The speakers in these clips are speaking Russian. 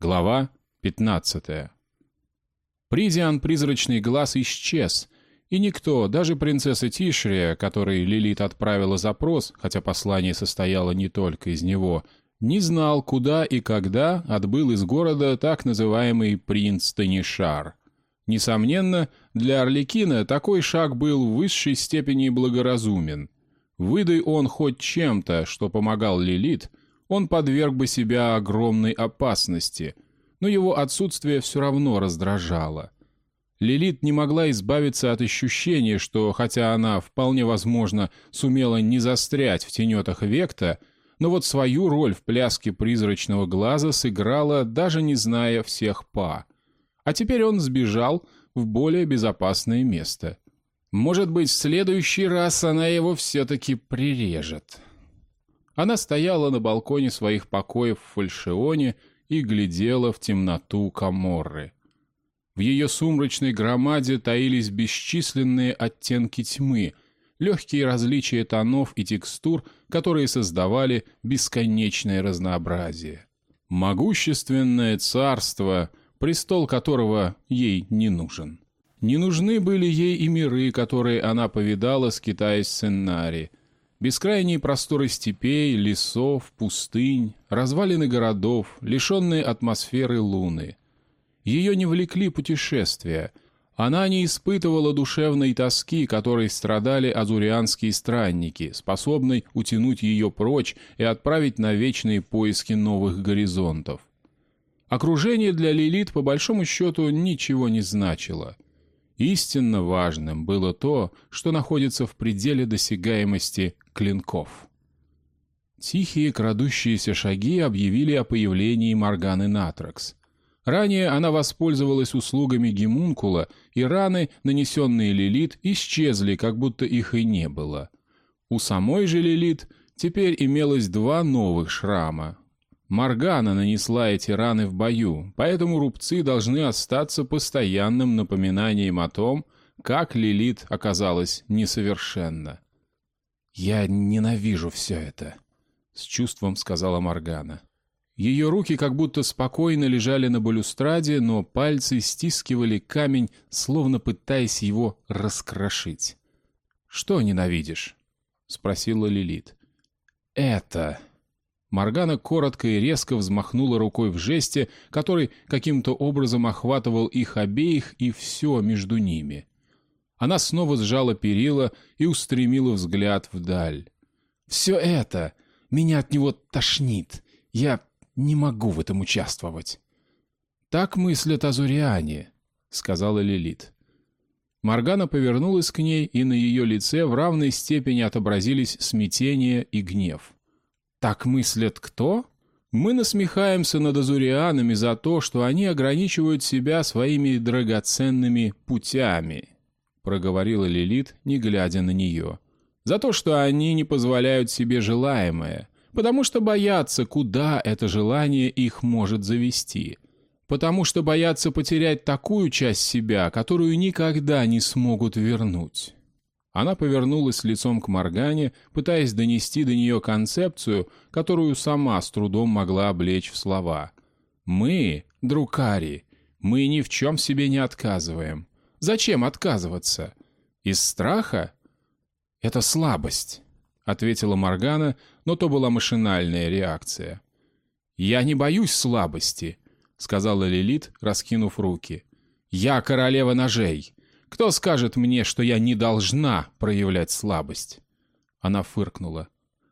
Глава 15. Призиан призрачный глаз исчез, и никто, даже принцесса Тишрия, которой Лилит отправила запрос, хотя послание состояло не только из него, не знал, куда и когда отбыл из города так называемый принц Танишар. Несомненно, для Орликина такой шаг был в высшей степени благоразумен. Выдай он хоть чем-то, что помогал Лилит, он подверг бы себя огромной опасности, но его отсутствие все равно раздражало. Лилит не могла избавиться от ощущения, что, хотя она, вполне возможно, сумела не застрять в тенетах Векта, но вот свою роль в пляске призрачного глаза сыграла, даже не зная всех па. А теперь он сбежал в более безопасное место. Может быть, в следующий раз она его все-таки прирежет. Она стояла на балконе своих покоев в Фальшионе и глядела в темноту Каморры. В ее сумрачной громаде таились бесчисленные оттенки тьмы, легкие различия тонов и текстур, которые создавали бесконечное разнообразие. Могущественное царство, престол которого ей не нужен. Не нужны были ей и миры, которые она повидала, скитаясь сценарии, Бескрайние просторы степей, лесов, пустынь, развалины городов, лишенные атмосферы луны. Ее не влекли путешествия. Она не испытывала душевной тоски, которой страдали азурианские странники, способной утянуть ее прочь и отправить на вечные поиски новых горизонтов. Окружение для Лилит по большому счету ничего не значило — Истинно важным было то, что находится в пределе досягаемости клинков. Тихие крадущиеся шаги объявили о появлении Морганы Натракс. Ранее она воспользовалась услугами Гемункула, и раны, нанесенные Лилит, исчезли, как будто их и не было. У самой же Лилит теперь имелось два новых шрама, Маргана нанесла эти раны в бою, поэтому рубцы должны остаться постоянным напоминанием о том, как Лилит оказалась несовершенна. «Я ненавижу все это», — с чувством сказала Маргана. Ее руки как будто спокойно лежали на балюстраде, но пальцы стискивали камень, словно пытаясь его раскрошить. «Что ненавидишь?» — спросила Лилит. «Это», Моргана коротко и резко взмахнула рукой в жесте, который каким-то образом охватывал их обеих и все между ними. Она снова сжала перила и устремила взгляд вдаль. «Все это! Меня от него тошнит! Я не могу в этом участвовать!» «Так мыслят азуриане», — сказала Лилит. Моргана повернулась к ней, и на ее лице в равной степени отобразились смятение и гнев. Так мыслят кто? Мы насмехаемся над азурианами за то, что они ограничивают себя своими драгоценными путями, проговорила Лилит, не глядя на нее. За то, что они не позволяют себе желаемое, потому что боятся, куда это желание их может завести, потому что боятся потерять такую часть себя, которую никогда не смогут вернуть. Она повернулась лицом к Моргане, пытаясь донести до нее концепцию, которую сама с трудом могла облечь в слова. «Мы, друкари, мы ни в чем себе не отказываем. Зачем отказываться? Из страха?» «Это слабость», — ответила Моргана, но то была машинальная реакция. «Я не боюсь слабости», — сказала Лилит, раскинув руки. «Я королева ножей. Кто скажет мне, что я не должна проявлять слабость?» Она фыркнула.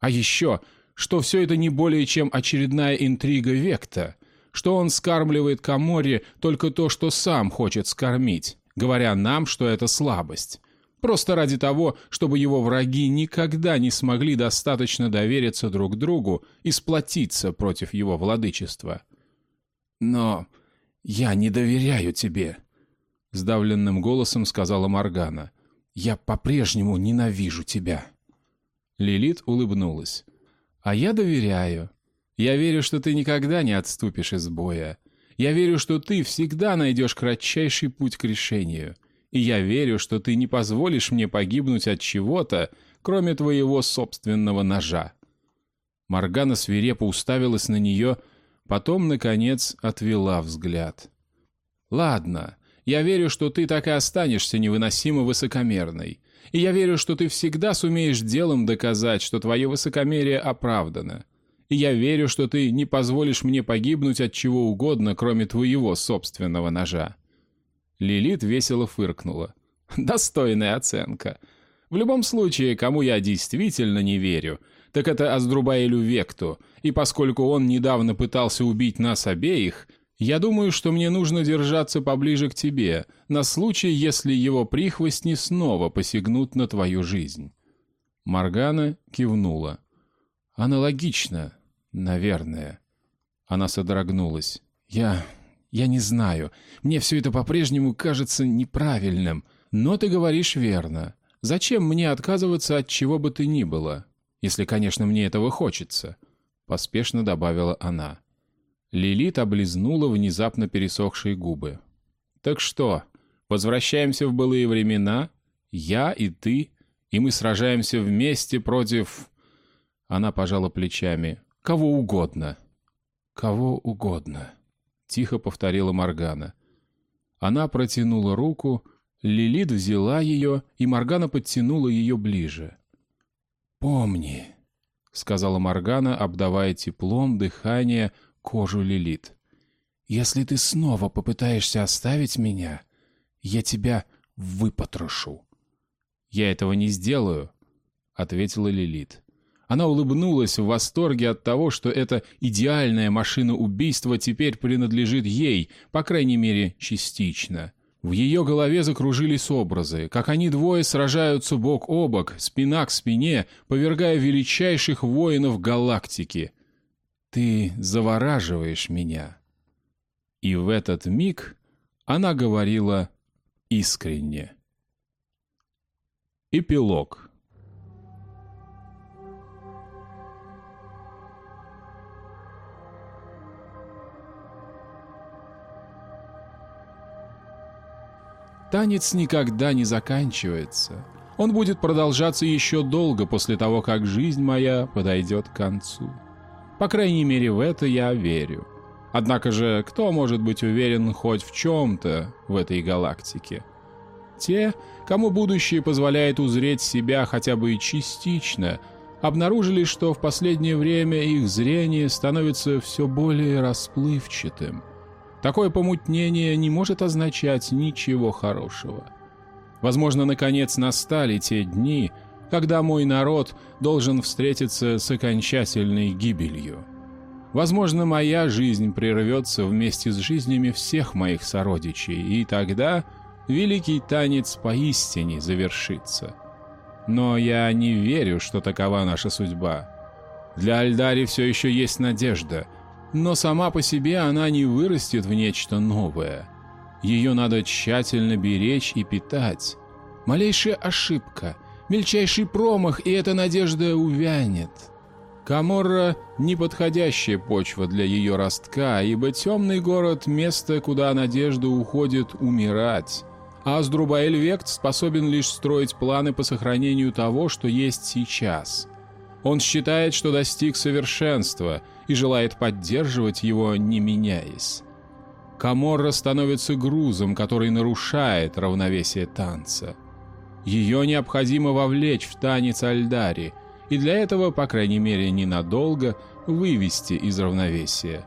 «А еще, что все это не более чем очередная интрига Векта, что он скармливает Каморе только то, что сам хочет скормить, говоря нам, что это слабость. Просто ради того, чтобы его враги никогда не смогли достаточно довериться друг другу и сплотиться против его владычества. Но я не доверяю тебе», — сдавленным голосом сказала Моргана. «Я по-прежнему ненавижу тебя». Лилит улыбнулась. «А я доверяю. Я верю, что ты никогда не отступишь из боя. Я верю, что ты всегда найдешь кратчайший путь к решению. И я верю, что ты не позволишь мне погибнуть от чего-то, кроме твоего собственного ножа». Моргана свирепо уставилась на нее, Потом, наконец, отвела взгляд. «Ладно, я верю, что ты так и останешься невыносимо высокомерной. И я верю, что ты всегда сумеешь делом доказать, что твое высокомерие оправдано. И я верю, что ты не позволишь мне погибнуть от чего угодно, кроме твоего собственного ножа». Лилит весело фыркнула. «Достойная оценка. В любом случае, кому я действительно не верю, так это Аздрубаэлю Векту, и поскольку он недавно пытался убить нас обеих, я думаю, что мне нужно держаться поближе к тебе, на случай, если его прихвостни снова посягнут на твою жизнь». Маргана кивнула. «Аналогично, наверное». Она содрогнулась. «Я... я не знаю. Мне все это по-прежнему кажется неправильным. Но ты говоришь верно. Зачем мне отказываться от чего бы ты ни было? Если, конечно, мне этого хочется», — поспешно добавила она. Лилит облизнула внезапно пересохшие губы. «Так что, возвращаемся в былые времена? Я и ты, и мы сражаемся вместе против...» Она пожала плечами. «Кого угодно». «Кого угодно», — тихо повторила Моргана. Она протянула руку, Лилит взяла ее, и Моргана подтянула ее ближе. «Помни», — сказала Моргана, обдавая теплом дыхание, кожу Лилит. «Если ты снова попытаешься оставить меня, я тебя выпотрошу». «Я этого не сделаю», — ответила Лилит. Она улыбнулась в восторге от того, что эта идеальная машина убийства теперь принадлежит ей, по крайней мере, частично. В ее голове закружились образы, как они двое сражаются бок о бок, спина к спине, повергая величайших воинов галактики. Ты завораживаешь меня. И в этот миг она говорила искренне. Эпилог. Танец никогда не заканчивается. Он будет продолжаться еще долго после того, как жизнь моя подойдет к концу. По крайней мере, в это я верю. Однако же, кто может быть уверен хоть в чем-то в этой галактике? Те, кому будущее позволяет узреть себя хотя бы частично, обнаружили, что в последнее время их зрение становится все более расплывчатым. Такое помутнение не может означать ничего хорошего. Возможно, наконец настали те дни, когда мой народ должен встретиться с окончательной гибелью. Возможно, моя жизнь прервется вместе с жизнями всех моих сородичей, и тогда великий танец поистине завершится. Но я не верю, что такова наша судьба. Для Альдари все еще есть надежда, но сама по себе она не вырастет в нечто новое. Ее надо тщательно беречь и питать. Малейшая ошибка — Мельчайший промах, и эта надежда увянет. Каморра — неподходящая почва для ее ростка, ибо темный город — место, куда надежда уходит умирать. А Аздрубаэль-Вект способен лишь строить планы по сохранению того, что есть сейчас. Он считает, что достиг совершенства и желает поддерживать его, не меняясь. Каморра становится грузом, который нарушает равновесие танца. Ее необходимо вовлечь в танец Альдари, и для этого, по крайней мере ненадолго, вывести из равновесия.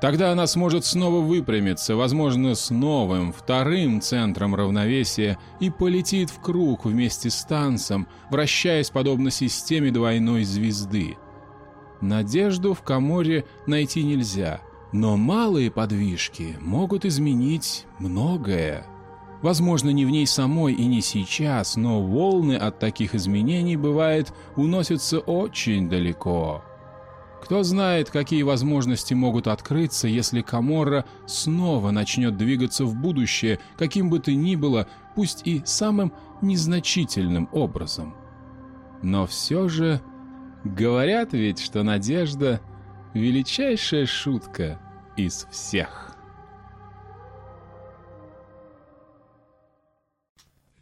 Тогда она сможет снова выпрямиться, возможно, с новым, вторым центром равновесия и полетит в круг вместе с танцем, вращаясь подобно системе двойной звезды. Надежду в Каморе найти нельзя, но малые подвижки могут изменить многое. Возможно, не в ней самой и не сейчас, но волны от таких изменений, бывает, уносятся очень далеко. Кто знает, какие возможности могут открыться, если Каморра снова начнет двигаться в будущее, каким бы то ни было, пусть и самым незначительным образом. Но все же говорят ведь, что надежда — величайшая шутка из всех.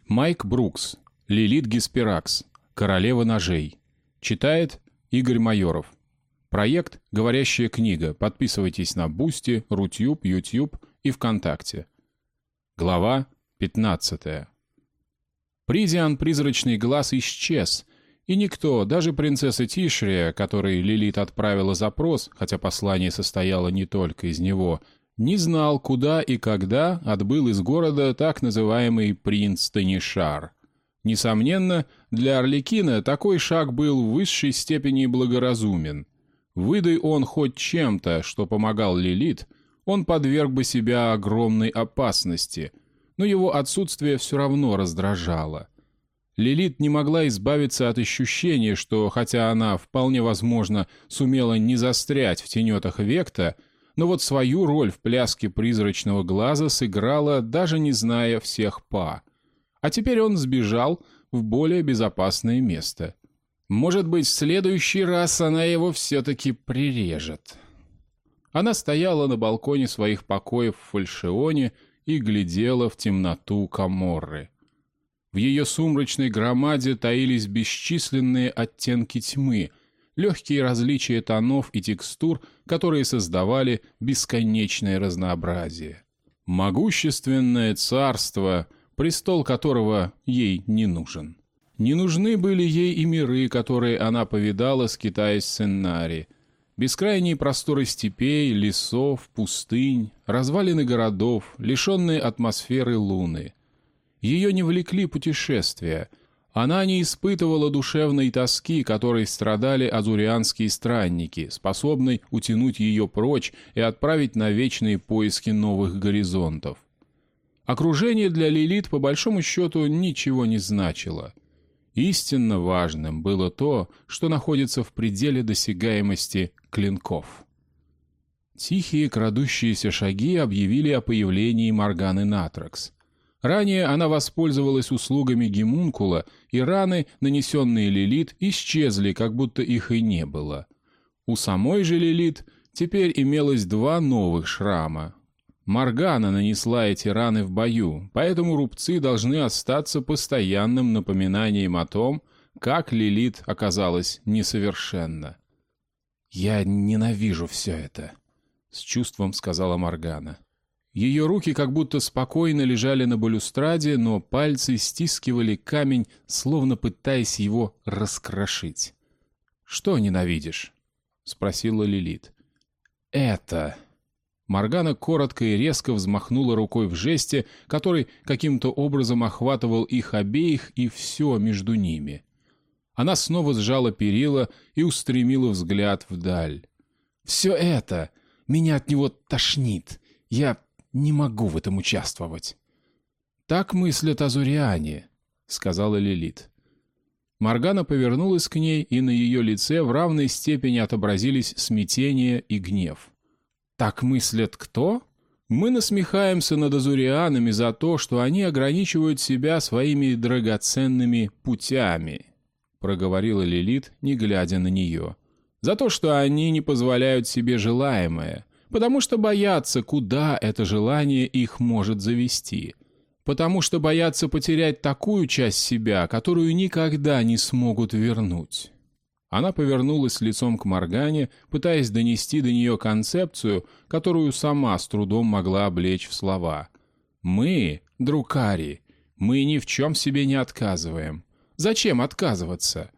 Майк Брукс. Лелит Гесперакс. Королева ножей. Читает Игорь Майоров. Проект «Говорящая книга». Подписывайтесь на Boosty, Rutube, YouTube и ВКонтакте. Глава 15. Призиан призрачный глаз исчез, и никто, даже принцесса Тишрия, которой Лилит отправила запрос, хотя послание состояло не только из него, не знал, куда и когда отбыл из города так называемый принц Танишар. Несомненно, для Орликина такой шаг был в высшей степени благоразумен. Выдай он хоть чем-то, что помогал Лилит, он подверг бы себя огромной опасности, но его отсутствие все равно раздражало. Лилит не могла избавиться от ощущения, что, хотя она, вполне возможно, сумела не застрять в тенетах Векта, но вот свою роль в пляске призрачного глаза сыграла, даже не зная всех па. А теперь он сбежал в более безопасное место. Может быть, в следующий раз она его все-таки прирежет. Она стояла на балконе своих покоев в Фальшионе и глядела в темноту Каморры. В ее сумрачной громаде таились бесчисленные оттенки тьмы — легкие различия тонов и текстур, которые создавали бесконечное разнообразие. Могущественное царство, престол которого ей не нужен. Не нужны были ей и миры, которые она повидала, скитаясь в сценарии. Бескрайние просторы степей, лесов, пустынь, развалины городов, лишенные атмосферы луны. Ее не влекли путешествия — она не испытывала душевной тоски, которой страдали азурианские странники, способной утянуть ее прочь и отправить на вечные поиски новых горизонтов. Окружение для Лилит по большому счету ничего не значило. Истинно важным было то, что находится в пределе досягаемости клинков. Тихие крадущиеся шаги объявили о появлении Морганы Натракс. Ранее она воспользовалась услугами гемункула, и раны, нанесенные Лилит, исчезли, как будто их и не было. У самой же Лилит теперь имелось два новых шрама. Маргана нанесла эти раны в бою, поэтому рубцы должны остаться постоянным напоминанием о том, как Лилит оказалась несовершенна. «Я ненавижу все это», — с чувством сказала Маргана. Ее руки как будто спокойно лежали на балюстраде, но пальцы стискивали камень, словно пытаясь его раскрошить. «Что ненавидишь?» — спросила Лилит. «Это...» Моргана коротко и резко взмахнула рукой в жесте, который каким-то образом охватывал их обеих и все между ними. Она снова сжала перила и устремила взгляд вдаль. «Все это! Меня от него тошнит! Я не могу в этом участвовать. Так мыслят азуриане, сказала Лилит. Маргана повернулась к ней, и на ее лице в равной степени отобразились смятение и гнев. Так мыслят кто? Мы насмехаемся над азурианами за то, что они ограничивают себя своими драгоценными путями, проговорила Лилит, не глядя на нее. За то, что они не позволяют себе желаемое, потому что боятся, куда это желание их может завести, потому что боятся потерять такую часть себя, которую никогда не смогут вернуть. Она повернулась лицом к Моргане, пытаясь донести до нее концепцию, которую сама с трудом могла облечь в слова. «Мы, друкари, мы ни в чем себе не отказываем. Зачем отказываться?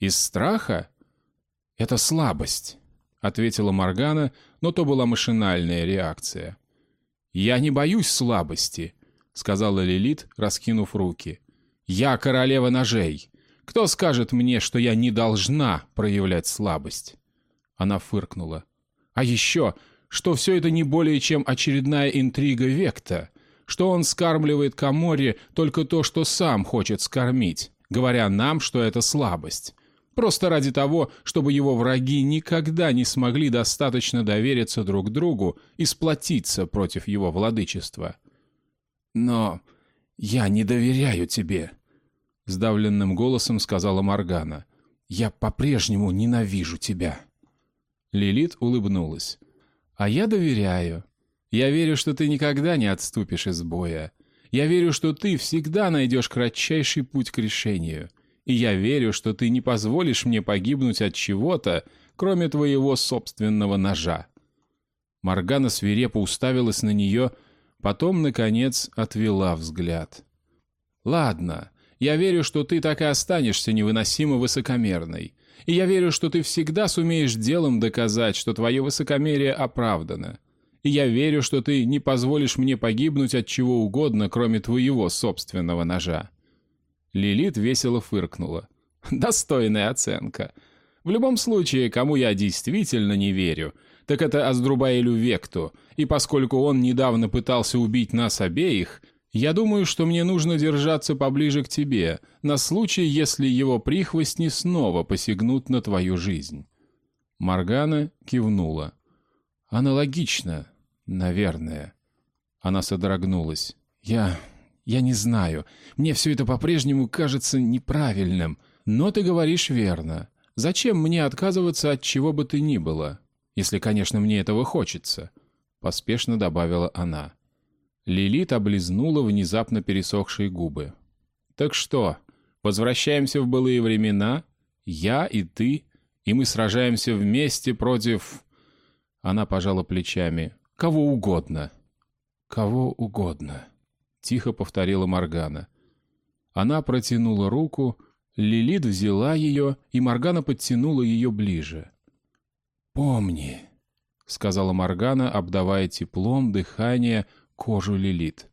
Из страха? Это слабость», — ответила Моргана, но то была машинальная реакция. «Я не боюсь слабости», — сказала Лилит, раскинув руки. «Я королева ножей. Кто скажет мне, что я не должна проявлять слабость?» Она фыркнула. «А еще, что все это не более чем очередная интрига Векта, что он скармливает Каморе только то, что сам хочет скормить, говоря нам, что это слабость. Просто ради того, чтобы его враги никогда не смогли достаточно довериться друг другу и сплотиться против его владычества. «Но я не доверяю тебе», — сдавленным голосом сказала Моргана. «Я по-прежнему ненавижу тебя». Лилит улыбнулась. «А я доверяю. Я верю, что ты никогда не отступишь из боя. Я верю, что ты всегда найдешь кратчайший путь к решению и я верю, что ты не позволишь мне погибнуть от чего-то, кроме твоего собственного ножа. Моргана свирепо уставилась на нее, потом, наконец, отвела взгляд. «Ладно, я верю, что ты так и останешься невыносимо высокомерной. И я верю, что ты всегда сумеешь делом доказать, что твое высокомерие оправдано. И я верю, что ты не позволишь мне погибнуть от чего угодно, кроме твоего собственного ножа». Лилит весело фыркнула. «Достойная оценка. В любом случае, кому я действительно не верю, так это Аздрубаэлю Векту, и поскольку он недавно пытался убить нас обеих, я думаю, что мне нужно держаться поближе к тебе, на случай, если его прихвостни снова посягнут на твою жизнь». Маргана кивнула. «Аналогично, наверное». Она содрогнулась. «Я... я не знаю. Мне все это по-прежнему кажется неправильным. Но ты говоришь верно. Зачем мне отказываться от чего бы ты ни было? Если, конечно, мне этого хочется», — поспешно добавила она. Лилит облизнула внезапно пересохшие губы. «Так что, возвращаемся в былые времена? Я и ты, и мы сражаемся вместе против...» Она пожала плечами. «Кого угодно». «Кого угодно», — тихо повторила Моргана. Она протянула руку, Лилит взяла ее, и Моргана подтянула ее ближе. «Помни», — сказала Моргана, обдавая теплом дыхание кожу Лилит.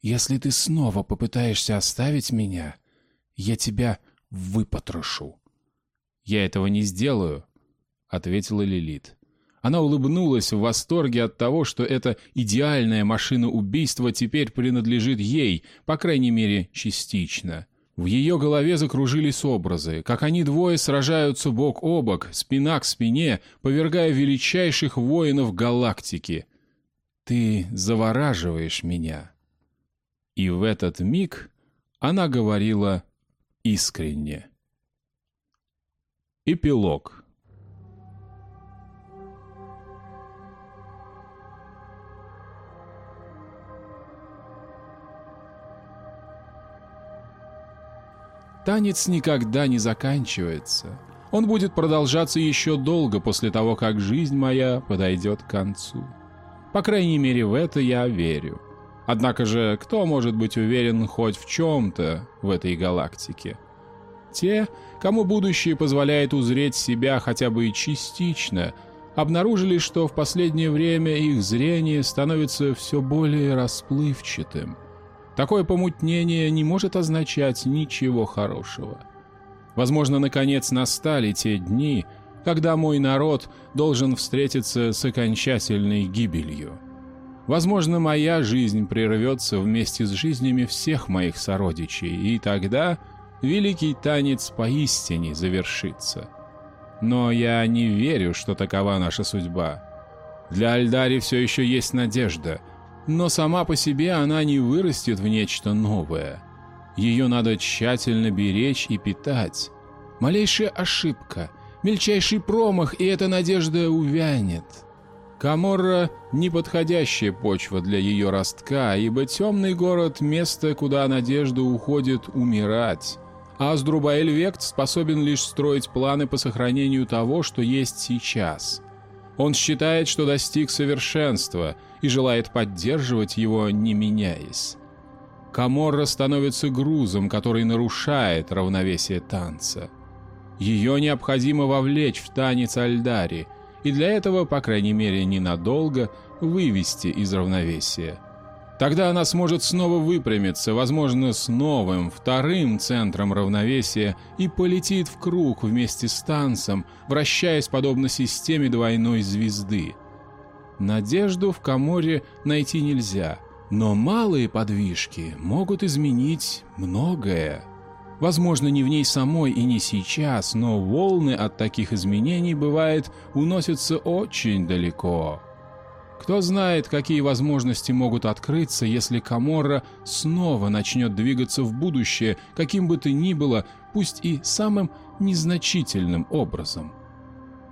«Если ты снова попытаешься оставить меня, я тебя выпотрошу». «Я этого не сделаю», — ответила Лилит. Она улыбнулась в восторге от того, что эта идеальная машина убийства теперь принадлежит ей, по крайней мере, частично. В ее голове закружились образы, как они двое сражаются бок о бок, спина к спине, повергая величайших воинов галактики. «Ты завораживаешь меня». И в этот миг она говорила искренне. Эпилог Танец никогда не заканчивается. Он будет продолжаться еще долго после того, как жизнь моя подойдет к концу. По крайней мере, в это я верю. Однако же, кто может быть уверен хоть в чем-то в этой галактике? Те, кому будущее позволяет узреть себя хотя бы частично, обнаружили, что в последнее время их зрение становится все более расплывчатым – Такое помутнение не может означать ничего хорошего. Возможно, наконец настали те дни, когда мой народ должен встретиться с окончательной гибелью. Возможно, моя жизнь прервется вместе с жизнями всех моих сородичей, и тогда великий танец поистине завершится. Но я не верю, что такова наша судьба. Для Альдари все еще есть надежда — но сама по себе она не вырастет в нечто новое. Ее надо тщательно беречь и питать. Малейшая ошибка, мельчайший промах, и эта надежда увянет. Каморра — неподходящая почва для ее ростка, ибо темный город — место, куда надежда уходит умирать. А Аздрубаэль-Вект способен лишь строить планы по сохранению того, что есть сейчас. Он считает, что достиг совершенства и желает поддерживать его, не меняясь. Каморра становится грузом, который нарушает равновесие танца. Ее необходимо вовлечь в танец Альдари, и для этого, по крайней мере ненадолго, вывести из равновесия. Тогда она сможет снова выпрямиться, возможно, с новым, вторым центром равновесия и полетит в круг вместе с танцем, вращаясь подобно системе двойной звезды. Надежду в Каморе найти нельзя, но малые подвижки могут изменить многое. Возможно, не в ней самой и не сейчас, но волны от таких изменений, бывает, уносятся очень далеко. Кто знает, какие возможности могут открыться, если Каморра снова начнет двигаться в будущее, каким бы то ни было, пусть и самым незначительным образом.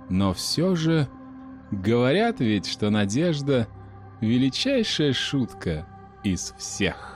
Но все же говорят ведь, что надежда — величайшая шутка из всех.